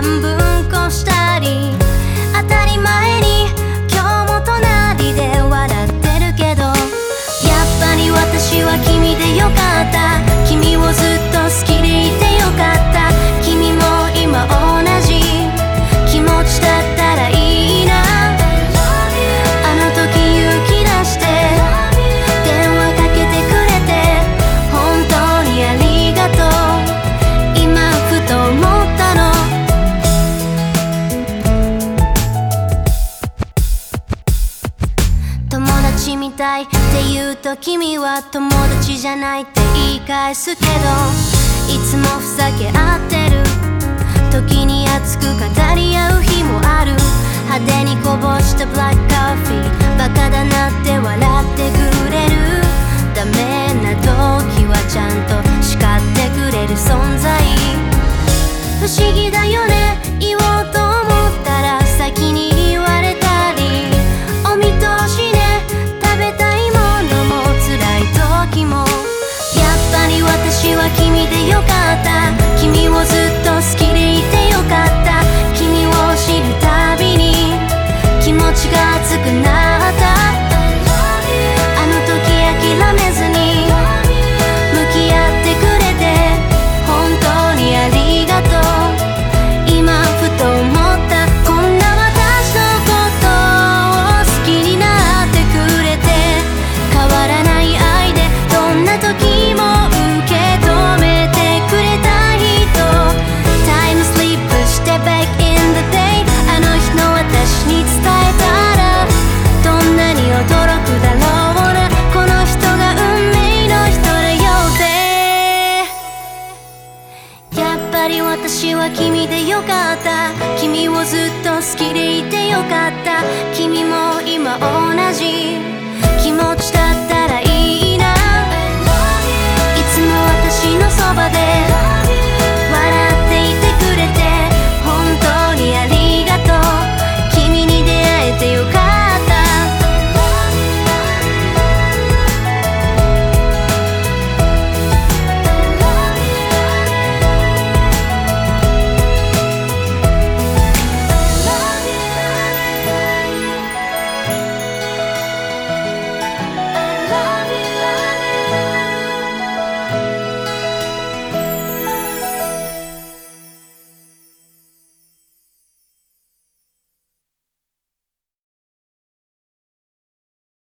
uyandım たいって言うと君は友達じゃないって言い返すけどいつもふざけ合ってる時に熱く語り合う日もあるり私は君でよかった。君をずっと好きでいてよかった。君も今同じ。気持ちだったらいいな。いつも私のそばで